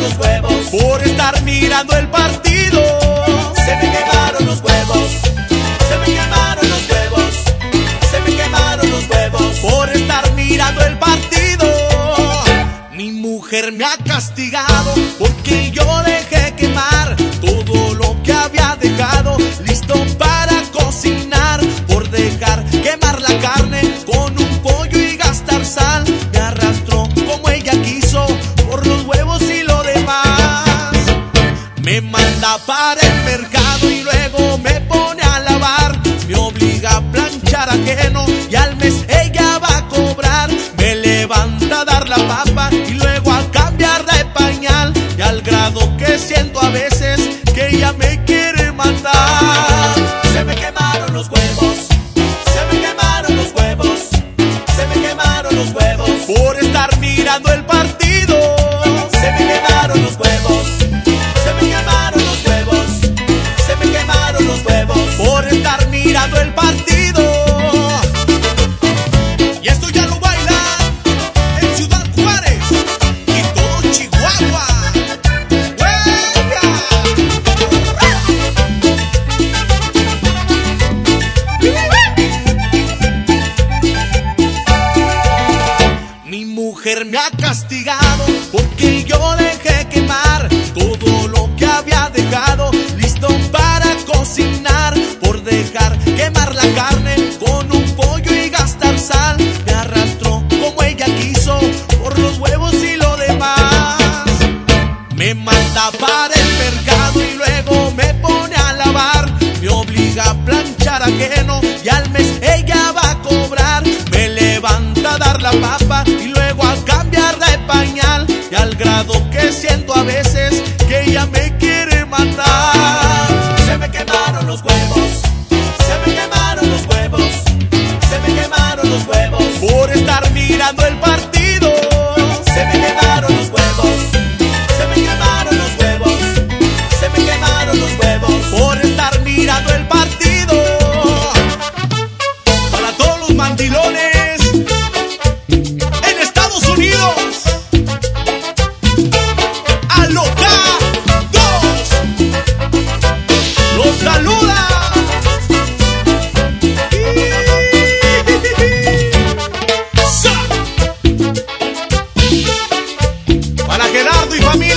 los huevos por estar mirando el partido. Se me quemaron los huevos, se me quemaron los huevos, se me quemaron los huevos por estar mirando el partido. Mi mujer me ha castigado porque yo dejé quemar todo lo que había dejado. Para el mercado y luego me pone a lavar. Me obliga a planchar ajeno y al mes ella va a cobrar. Me levanta a dar la papa y luego a cambiar de pañal. Y al grado que siento a veces que ella me quiere matar. Se me quemaron los huevos, se me quemaron los huevos, se me quemaron los huevos por estar mirando el partido. mujer me ha castigado porque yo dejé quemar todo lo que había dejado listo para cocinar por dejar quemar la carne con un pollo y gastar sal. Me arrastró como ella quiso por los huevos y lo demás. Me manda para el mercado y luego me pone a lavar me obliga a grado que siento a veces que ella me quiere matar. Se me quemaron los huevos. mi.